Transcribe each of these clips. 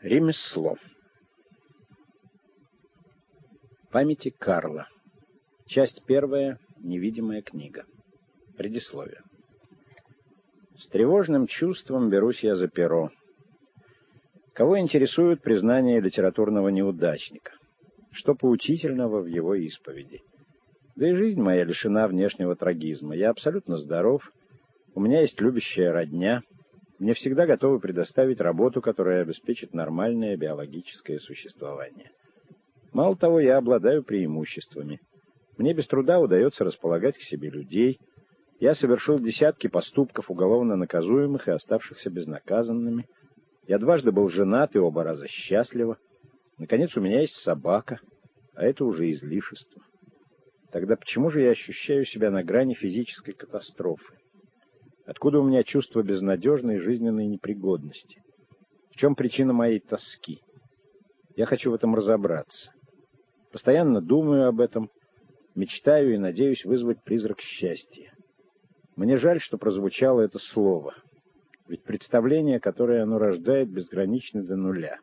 Ремесло. Памяти Карла. Часть первая. Невидимая книга. Предисловие. С тревожным чувством берусь я за перо. Кого интересует признание литературного неудачника? Что поучительного в его исповеди? Да и жизнь моя лишена внешнего трагизма. Я абсолютно здоров, у меня есть любящая родня — мне всегда готовы предоставить работу, которая обеспечит нормальное биологическое существование. Мало того, я обладаю преимуществами. Мне без труда удается располагать к себе людей. Я совершил десятки поступков, уголовно наказуемых и оставшихся безнаказанными. Я дважды был женат и оба раза счастлива. Наконец, у меня есть собака, а это уже излишество. Тогда почему же я ощущаю себя на грани физической катастрофы? Откуда у меня чувство безнадежной жизненной непригодности? В чем причина моей тоски? Я хочу в этом разобраться. Постоянно думаю об этом, мечтаю и надеюсь вызвать призрак счастья. Мне жаль, что прозвучало это слово, ведь представление, которое оно рождает, безгранично до нуля.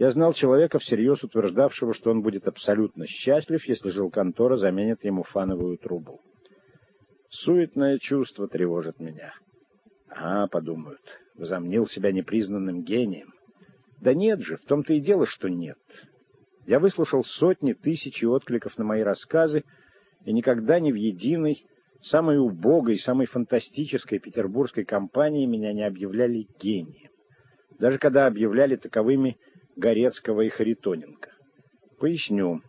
Я знал человека, всерьез утверждавшего, что он будет абсолютно счастлив, если жилконтора заменит ему фановую трубу. Суетное чувство тревожит меня. А, подумают, возомнил себя непризнанным гением. Да нет же, в том-то и дело, что нет. Я выслушал сотни, тысячи откликов на мои рассказы, и никогда ни в единой, самой убогой, самой фантастической петербургской компании меня не объявляли гением. Даже когда объявляли таковыми Горецкого и Харитоненко. Поясню.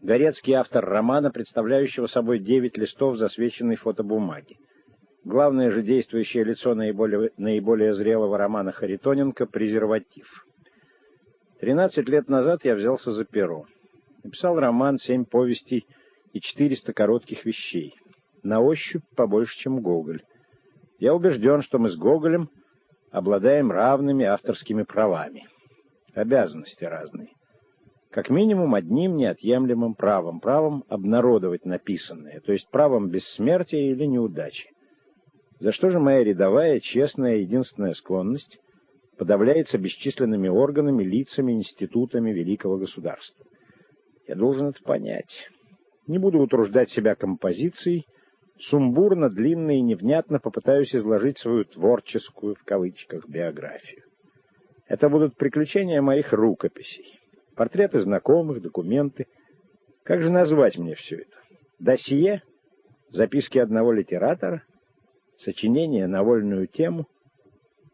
Горецкий автор романа, представляющего собой девять листов засвеченной фотобумаги. Главное же действующее лицо наиболее, наиболее зрелого романа Харитоненко — презерватив. Тринадцать лет назад я взялся за перо. Написал роман, семь повестей и четыреста коротких вещей. На ощупь побольше, чем Гоголь. Я убежден, что мы с Гоголем обладаем равными авторскими правами. Обязанности разные как минимум одним неотъемлемым правом, правом обнародовать написанное, то есть правом бессмертия или неудачи. За что же моя рядовая, честная, единственная склонность подавляется бесчисленными органами, лицами, институтами великого государства? Я должен это понять. Не буду утруждать себя композицией, сумбурно, длинно и невнятно попытаюсь изложить свою творческую, в кавычках, биографию. Это будут приключения моих рукописей портреты знакомых, документы. Как же назвать мне все это? Досье? Записки одного литератора? Сочинение на вольную тему?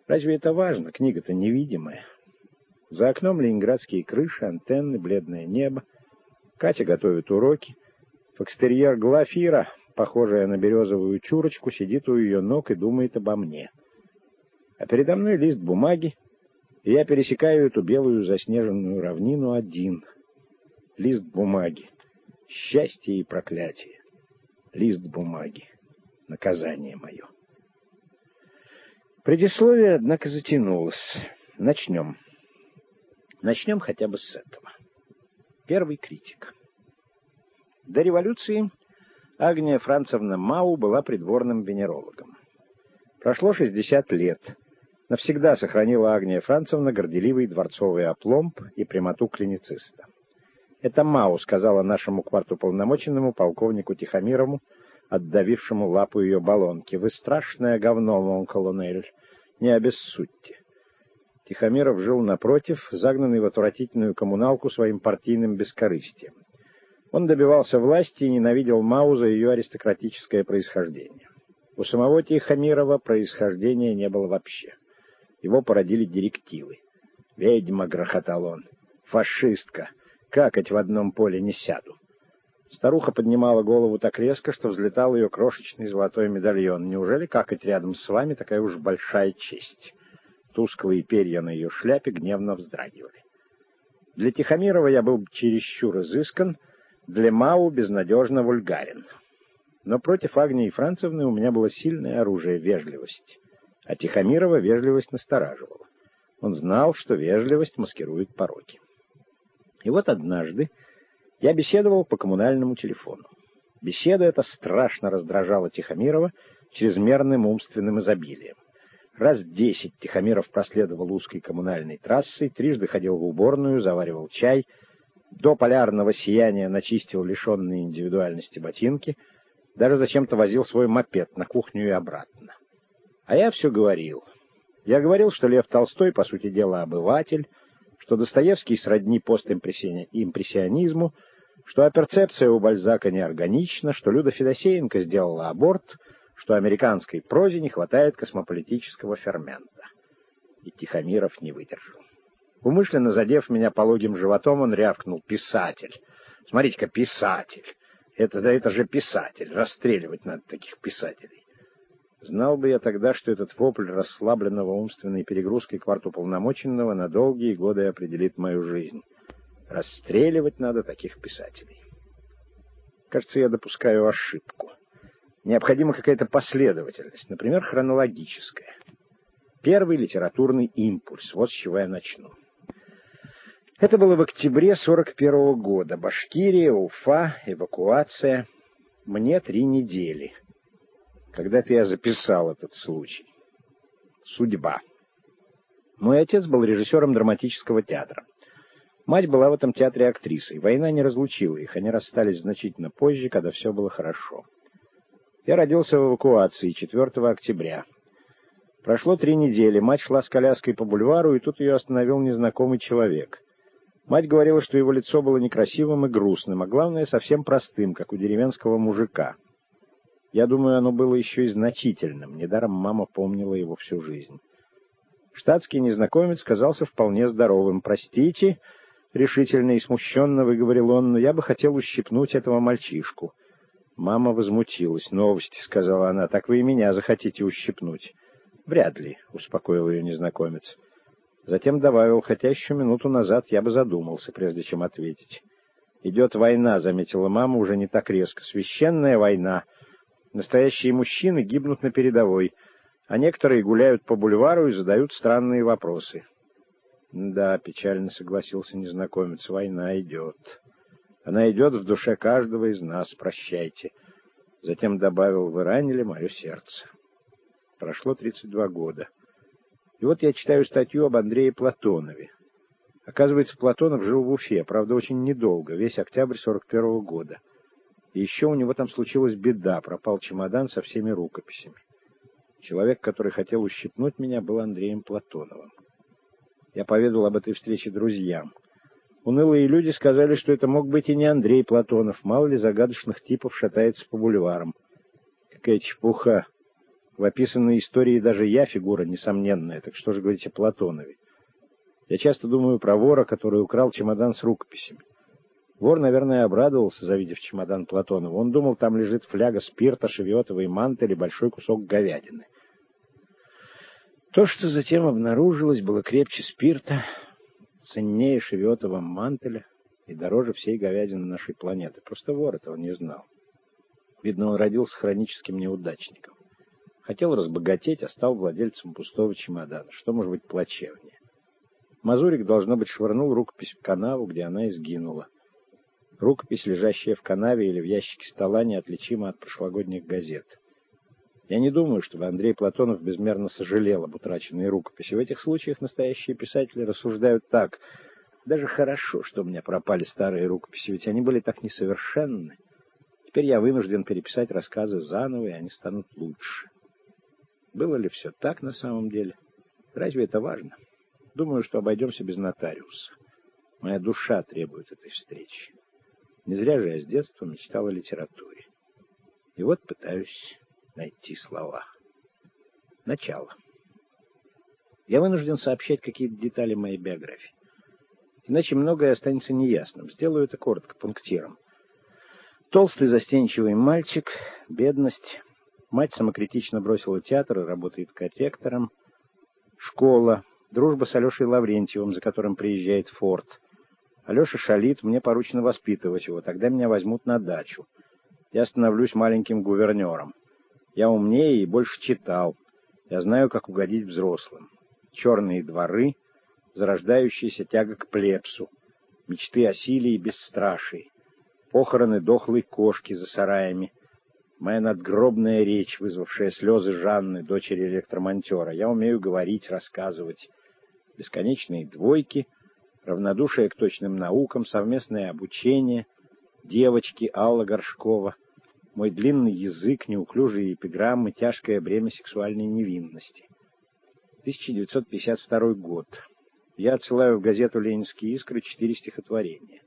Разве это важно? Книга-то невидимая. За окном ленинградские крыши, антенны, бледное небо. Катя готовит уроки. Фокстерьер Глафира, похожая на березовую чурочку, сидит у ее ног и думает обо мне. А передо мной лист бумаги, и я пересекаю эту белую заснеженную равнину один. Лист бумаги. Счастье и проклятие. Лист бумаги. Наказание мое. Предисловие, однако, затянулось. Начнем. Начнем хотя бы с этого. Первый критик. До революции Агния Францевна Мау была придворным венерологом. Прошло 60 лет навсегда сохранила Агния Францевна горделивый дворцовый опломб и прямоту клинициста. «Это Мау», — сказала нашему квартуполномоченному полковнику Тихомирову, отдавившему лапу ее баллонки. «Вы страшное говно, мон колонель, не обессудьте». Тихомиров жил напротив, загнанный в отвратительную коммуналку своим партийным бескорыстием. Он добивался власти и ненавидел Мау за ее аристократическое происхождение. У самого Тихомирова происхождения не было вообще. Его породили директивы. «Ведьма!» — грохотал он. «Фашистка! Какать в одном поле не сяду!» Старуха поднимала голову так резко, что взлетал ее крошечный золотой медальон. «Неужели какать рядом с вами такая уж большая честь?» Тусклые перья на ее шляпе гневно вздрагивали. Для Тихомирова я был чересчур изыскан, для Мау безнадежно вульгарен. Но против Агнии Францевны у меня было сильное оружие — вежливость а Тихомирова вежливость настораживала. Он знал, что вежливость маскирует пороки. И вот однажды я беседовал по коммунальному телефону. Беседа эта страшно раздражала Тихомирова чрезмерным умственным изобилием. Раз десять Тихомиров проследовал узкой коммунальной трассой, трижды ходил в уборную, заваривал чай, до полярного сияния начистил лишенные индивидуальности ботинки, даже зачем-то возил свой мопед на кухню и обратно. А я все говорил. Я говорил, что Лев Толстой, по сути дела, обыватель, что Достоевский сродни постимпрессионизму, что оперцепция у Бальзака неорганична, что Люда Федосеенко сделала аборт — что американской прозе не хватает космополитического фермента. И Тихомиров не выдержал. Умышленно задев меня пологим животом, он рявкнул «Писатель!» Смотрите-ка, писатель! Это, да это же писатель! Расстреливать надо таких писателей! Знал бы я тогда, что этот вопль расслабленного умственной перегрузкой квартуполномоченного на долгие годы определит мою жизнь. Расстреливать надо таких писателей. Кажется, я допускаю ошибку. Необходима какая-то последовательность, например, хронологическая. Первый литературный импульс. Вот с чего я начну. Это было в октябре 41 -го года. Башкирия, Уфа, эвакуация. Мне три недели. Когда-то я записал этот случай. Судьба. Мой отец был режиссером драматического театра. Мать была в этом театре актрисой. Война не разлучила их. Они расстались значительно позже, когда все было хорошо. Я родился в эвакуации 4 октября. Прошло три недели, мать шла с коляской по бульвару, и тут ее остановил незнакомый человек. Мать говорила, что его лицо было некрасивым и грустным, а главное, совсем простым, как у деревенского мужика. Я думаю, оно было еще и значительным, недаром мама помнила его всю жизнь. Штатский незнакомец казался вполне здоровым. «Простите», — решительно и смущенно выговорил он, — «но я бы хотел ущипнуть этого мальчишку». Мама возмутилась. «Новости», — сказала она, — «так вы и меня захотите ущипнуть». «Вряд ли», — успокоил ее незнакомец. Затем добавил, хотя еще минуту назад я бы задумался, прежде чем ответить. «Идет война», — заметила мама уже не так резко. «Священная война. Настоящие мужчины гибнут на передовой, а некоторые гуляют по бульвару и задают странные вопросы». «Да», — печально согласился незнакомец, — «война идет». Она идет в душе каждого из нас, прощайте. Затем добавил, вы ранили мое сердце. Прошло 32 года. И вот я читаю статью об Андрее Платонове. Оказывается, Платонов жил в Уфе, правда, очень недолго, весь октябрь 41 -го года. И еще у него там случилась беда, пропал чемодан со всеми рукописями. Человек, который хотел ущипнуть меня, был Андреем Платоновым. Я поведал об этой встрече друзьям. Унылые люди сказали, что это мог быть и не Андрей Платонов, мало ли загадочных типов шатается по бульварам. Какая чепуха! В описанной истории даже я фигура несомненная, так что же говорить о Платонове? Я часто думаю про вора, который украл чемодан с рукописями. Вор, наверное, обрадовался, завидев чемодан Платонова. Он думал, там лежит фляга спирта, шевиотовый мантель и большой кусок говядины. То, что затем обнаружилось, было крепче спирта, ценнее шевиотова мантеля и дороже всей говядины нашей планеты. Просто вор этого не знал. Видно, он родился хроническим неудачником. Хотел разбогатеть, а стал владельцем пустого чемодана. Что может быть плачевнее? Мазурик, должно быть, швырнул рукопись в канаву, где она и сгинула. Рукопись, лежащая в канаве или в ящике стола, неотличима от прошлогодних газет. Я не думаю, чтобы Андрей Платонов безмерно сожалел об утраченной рукописи. В этих случаях настоящие писатели рассуждают так. Даже хорошо, что у меня пропали старые рукописи, ведь они были так несовершенны. Теперь я вынужден переписать рассказы заново, и они станут лучше. Было ли все так на самом деле? Разве это важно? Думаю, что обойдемся без нотариуса. Моя душа требует этой встречи. Не зря же я с детства мечтал о литературе. И вот пытаюсь найти слова. Начало. Я вынужден сообщать какие-то детали моей биографии. Иначе многое останется неясным. Сделаю это коротко, пунктиром. Толстый застенчивый мальчик, бедность. Мать самокритично бросила театр и работает корректором. Школа. Дружба с Алешей Лаврентьевым, за которым приезжает Форд. Алеша шалит, мне поручено воспитывать его. Тогда меня возьмут на дачу. Я становлюсь маленьким гувернером. Я умнее и больше читал. Я знаю, как угодить взрослым. Черные дворы, зарождающаяся тяга к плебсу, мечты о силе и бесстрашии, похороны дохлой кошки за сараями, Моя надгробная речь, вызвавшая слезы Жанны, дочери электромонтера. Я умею говорить, рассказывать. Бесконечные двойки, равнодушие к точным наукам, совместное обучение, девочки Алла Горшкова, мой длинный язык, неуклюжие эпиграммы, тяжкое бремя сексуальной невинности. 1952 год. Я отсылаю в газету «Ленинские искры» четыре стихотворения.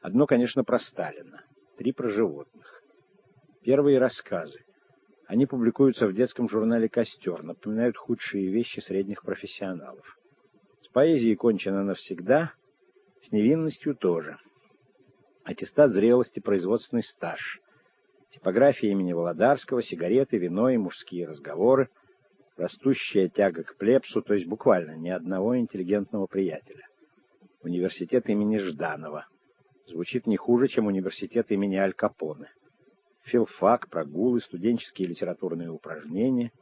Одно, конечно, про Сталина, три про животных. Первые рассказы. Они публикуются в детском журнале «Костер», напоминают худшие вещи средних профессионалов. Поэзией кончено навсегда, с невинностью тоже. Аттестат зрелости, производственный стаж. Типография имени Володарского, сигареты, вино и мужские разговоры — растущая тяга к плебсу, то есть буквально ни одного интеллигентного приятеля. Университет имени Жданова. Звучит не хуже, чем университет имени Аль Капоне. Филфак, прогулы, студенческие литературные упражнения,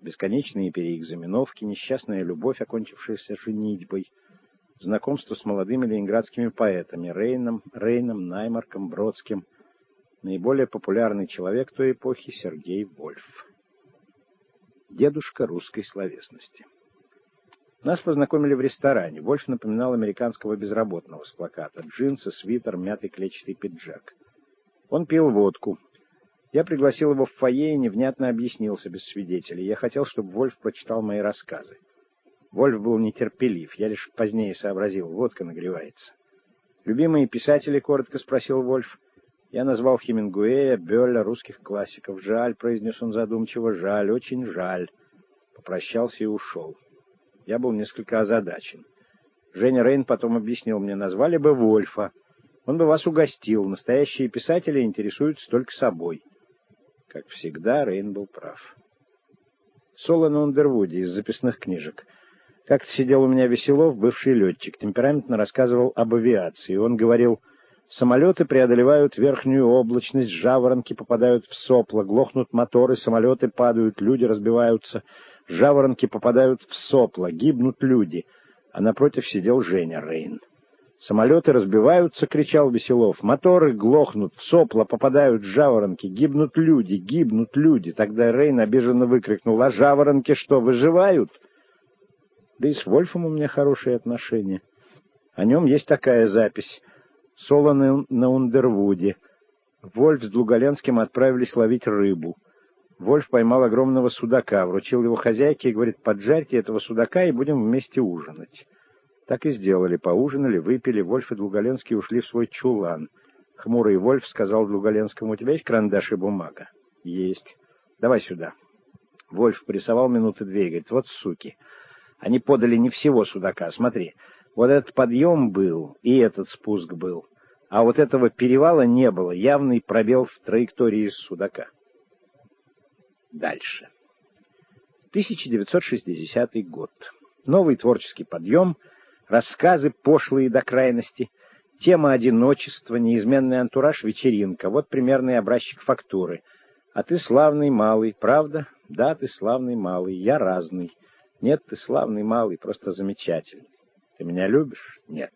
бесконечные переэкзаменовки, несчастная любовь, окончившаяся женитьбой, знакомство с молодыми ленинградскими поэтами Рейном, Рейном, Наймарком, Бродским, наиболее популярный человек той эпохи Сергей Вольф дедушка русской словесности. Нас познакомили в ресторане. Вольф напоминал американского безработного с плаката. Джинсы, свитер, мятый клетчатый пиджак. Он пил водку. Я пригласил его в фойе и невнятно объяснился без свидетелей. Я хотел, чтобы Вольф прочитал мои рассказы. Вольф был нетерпелив. Я лишь позднее сообразил. Водка нагревается. «Любимые писатели?» — коротко спросил Вольф. Я назвал Хемингуэя, Бёля, русских классиков. «Жаль», — произнес он задумчиво, — «жаль, очень жаль». Попрощался и ушел. Я был несколько озадачен. Женя Рейн потом объяснил мне, назвали бы Вольфа. Он бы вас угостил. Настоящие писатели интересуются только собой. Как всегда, Рейн был прав. Соло на Ундервуде из записных книжек. Как-то сидел у меня Веселов, бывший летчик, темпераментно рассказывал об авиации. Он говорил... Самолеты преодолевают верхнюю облачность, жаворонки попадают в сопла, глохнут моторы, самолеты падают, люди разбиваются, жаворонки попадают в сопла, гибнут люди. А напротив сидел Женя Рейн. «Самолеты разбиваются!» — кричал Веселов. «Моторы глохнут, в сопла попадают жаворонки, гибнут люди, гибнут люди!» Тогда Рейн обиженно выкрикнул. «А жаворонки что, выживают?» Да и с Вольфом у меня хорошие отношения. О нем есть такая запись — Соло на Ундервуде. Вольф с Длуголенским отправились ловить рыбу. Вольф поймал огромного судака, вручил его хозяйке и говорит, поджарьте этого судака и будем вместе ужинать. Так и сделали, поужинали, выпили, Вольф и Длуголенский ушли в свой чулан. Хмурый Вольф сказал Длуголенскому, у тебя есть карандаш и бумага? Есть. Давай сюда. Вольф прессовал минуты две и говорит, вот суки. Они подали не всего судака, смотри. Вот этот подъем был, и этот спуск был. А вот этого перевала не было, явный пробел в траектории судака. Дальше. 1960 год. Новый творческий подъем, рассказы пошлые до крайности, тема одиночества, неизменный антураж, вечеринка. Вот примерный образчик фактуры. А ты славный малый, правда? Да, ты славный малый, я разный. Нет, ты славный малый, просто замечательный. Ты меня любишь? Нет.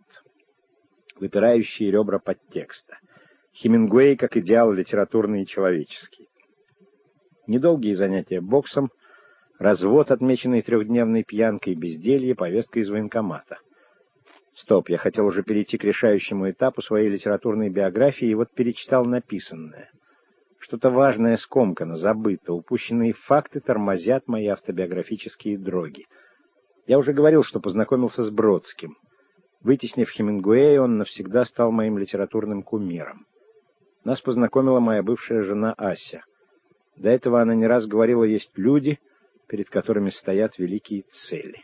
Выпирающие ребра подтекста. Хемингуэй как идеал литературный и человеческий. Недолгие занятия боксом, развод, отмеченный трехдневной пьянкой, безделье, повестка из военкомата. Стоп, я хотел уже перейти к решающему этапу своей литературной биографии и вот перечитал написанное. Что-то важное скомкано, забыто, упущенные факты тормозят мои автобиографические дроги. Я уже говорил, что познакомился с Бродским. Вытеснив Хемингуэя, он навсегда стал моим литературным кумиром. Нас познакомила моя бывшая жена Ася. До этого она не раз говорила, есть люди, перед которыми стоят великие цели.